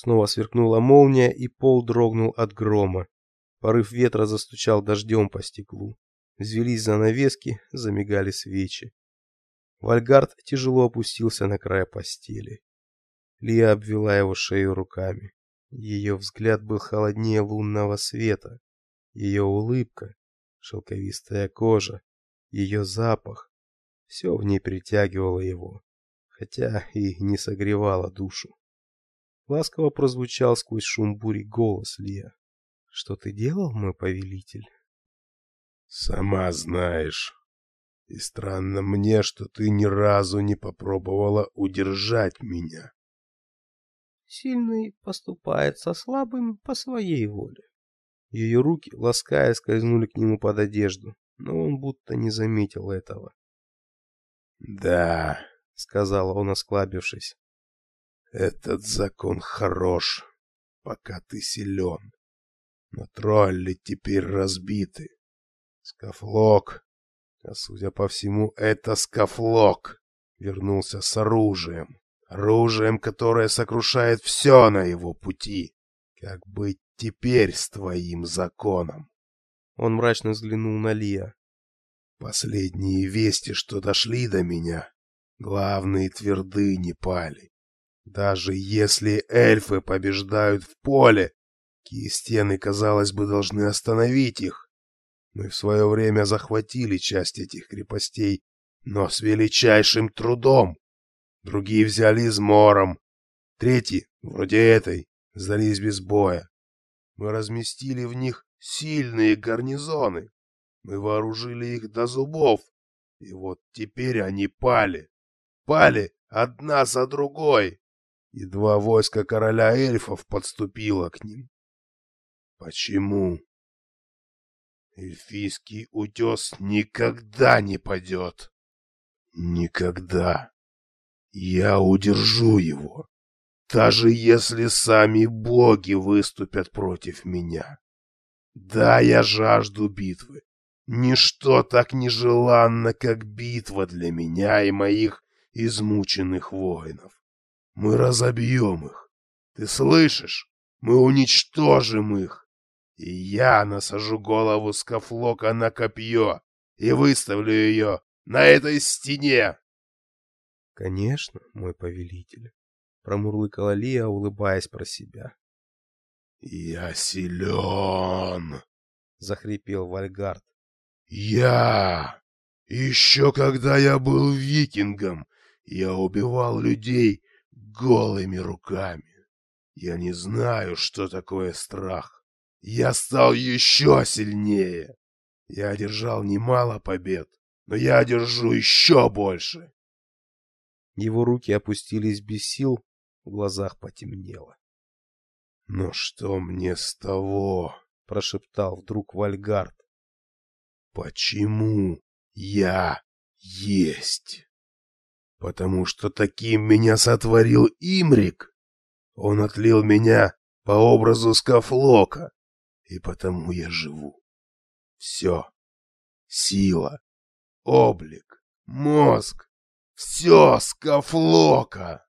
Снова сверкнула молния, и пол дрогнул от грома. Порыв ветра застучал дождем по стеклу. Взвелись занавески, замигали свечи. Вальгард тяжело опустился на край постели. Лия обвела его шею руками. Ее взгляд был холоднее лунного света. Ее улыбка, шелковистая кожа, ее запах — все в ней притягивало его, хотя и не согревало душу. Ласково прозвучал сквозь шум бури голос Лия. «Что ты делал, мой повелитель?» «Сама знаешь. И странно мне, что ты ни разу не попробовала удержать меня». Сильный поступает со слабым по своей воле. Ее руки, лаская, скользнули к нему под одежду, но он будто не заметил этого. «Да», — сказал он, осклабившись, — «этот закон хорош, пока ты силен. Но тролли теперь разбиты. Скафлок, а судя по всему, это Скафлок, вернулся с оружием. Оружием, которое сокрушает все на его пути. Как быть теперь с твоим законом? Он мрачно взглянул на Лия. Последние вести, что дошли до меня, главные твердыни пали. Даже если эльфы побеждают в поле, стены, казалось бы, должны остановить их. Мы в свое время захватили часть этих крепостей, но с величайшим трудом. Другие взяли измором. Третьи, вроде этой, сдались без боя. Мы разместили в них сильные гарнизоны. Мы вооружили их до зубов. И вот теперь они пали. Пали одна за другой. И два войска короля эльфов подступило к ним. Почему? Эльфийский утес никогда не падет. Никогда. Я удержу его, даже если сами боги выступят против меня. Да, я жажду битвы. Ничто так нежеланно, как битва для меня и моих измученных воинов. Мы разобьем их. Ты слышишь? Мы уничтожим их. И я насажу голову Скафлока на копье и выставлю ее на этой стене. Конечно, мой повелитель, промурлыкала Лия, улыбаясь про себя. Я силен, захрипел Вальгард. Я еще когда я был викингом, я убивал людей голыми руками. Я не знаю, что такое страх. Я стал еще сильнее. Я одержал немало побед, но я одержу еще больше. Его руки опустились без сил, в глазах потемнело. «Но что мне с того?» — прошептал вдруг Вальгард. «Почему я есть?» «Потому что таким меня сотворил Имрик. Он отлил меня по образу Скафлока, и потому я живу. Все. Сила, облик, мозг, все скафлока!»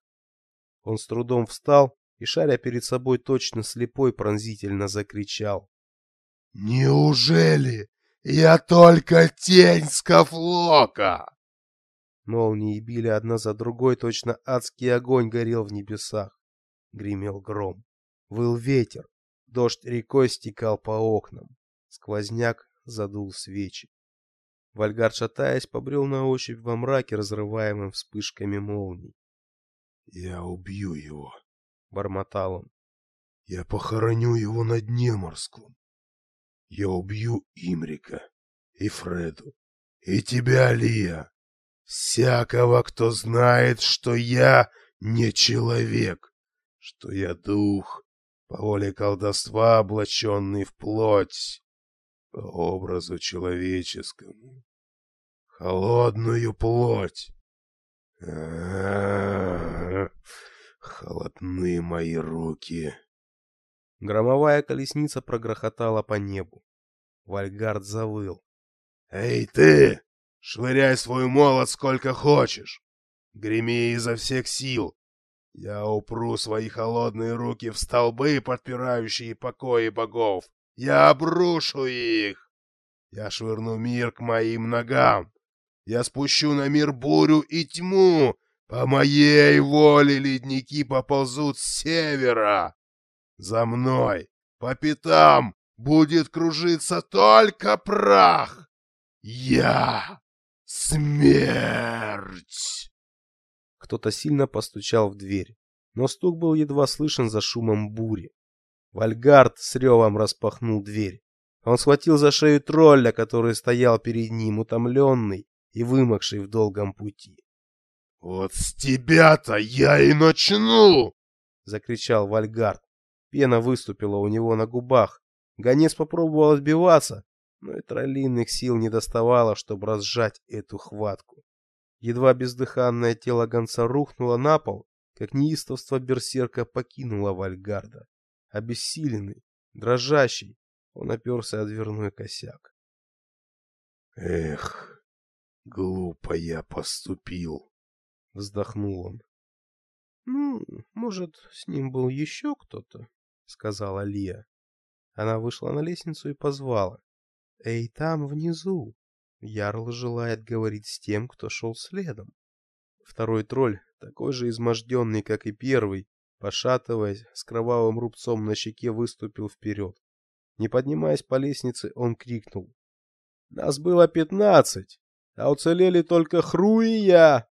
Он с трудом встал и, шаря перед собой точно слепой, пронзительно закричал. «Неужели я только тень скафлока?» Молнии били одна за другой, точно адский огонь горел в небесах. Гремел гром. Выл ветер. Дождь рекой стекал по окнам. Сквозняк задул свечи. Вальгард, шатаясь, побрел на ощупь во мраке, разрываемым вспышками молний. «Я убью его», — бормотал он. «Я похороню его на дне морском. Я убью Имрика и Фреду, и тебя, Лия, всякого, кто знает, что я не человек, что я дух, по воле колдовства облаченный в плоть, по образу человеческому холодную плоть. А -а -а, холодны мои руки. Громовая колесница прогрохотала по небу. Вальгард завыл. «Эй, ты! Швыряй свой молот сколько хочешь! Греми изо всех сил! Я упру свои холодные руки в столбы, подпирающие покои богов. Я обрушу их. Я швырну мир к моим ногам. Я спущу на мир бурю и тьму. По моей воле ледники поползут с севера. За мной, по пятам, будет кружиться только прах. Я смерть. Кто-то сильно постучал в дверь, но стук был едва слышен за шумом бури. Вальгард с ревом распахнул дверь. Он схватил за шею тролля, который стоял перед ним, утомленный и вымокший в долгом пути. «Вот с тебя-то я и начну!» — закричал Вальгард. Пена выступила у него на губах. Гонец попробовал отбиваться, но и троллиных сил не доставало, чтобы разжать эту хватку. Едва бездыханное тело гонца рухнуло на пол, как неистовство берсерка покинуло Вальгарда. Обессиленный, дрожащий, он оперся о дверной косяк. «Эх, глупо я поступил», — вздохнул он. «Ну, может, с ним был еще кто-то?» — сказала Лия. Она вышла на лестницу и позвала. «Эй, там, внизу! Ярл желает говорить с тем, кто шел следом». Второй тролль, такой же изможденный, как и первый, пошатываясь, с кровавым рубцом на щеке выступил вперед. Не поднимаясь по лестнице, он крикнул. «Нас было пятнадцать, а уцелели только Хру и я!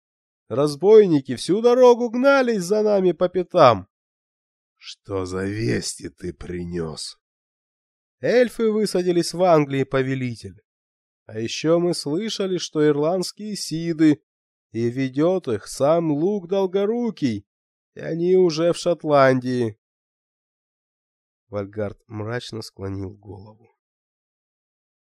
Разбойники всю дорогу гнались за нами по пятам!» «Что за вести ты принес?» Эльфы высадились в Англии, повелитель. А еще мы слышали, что ирландские сиды, и ведет их сам Лук Долгорукий, и они уже в Шотландии. Вальгард мрачно склонил голову.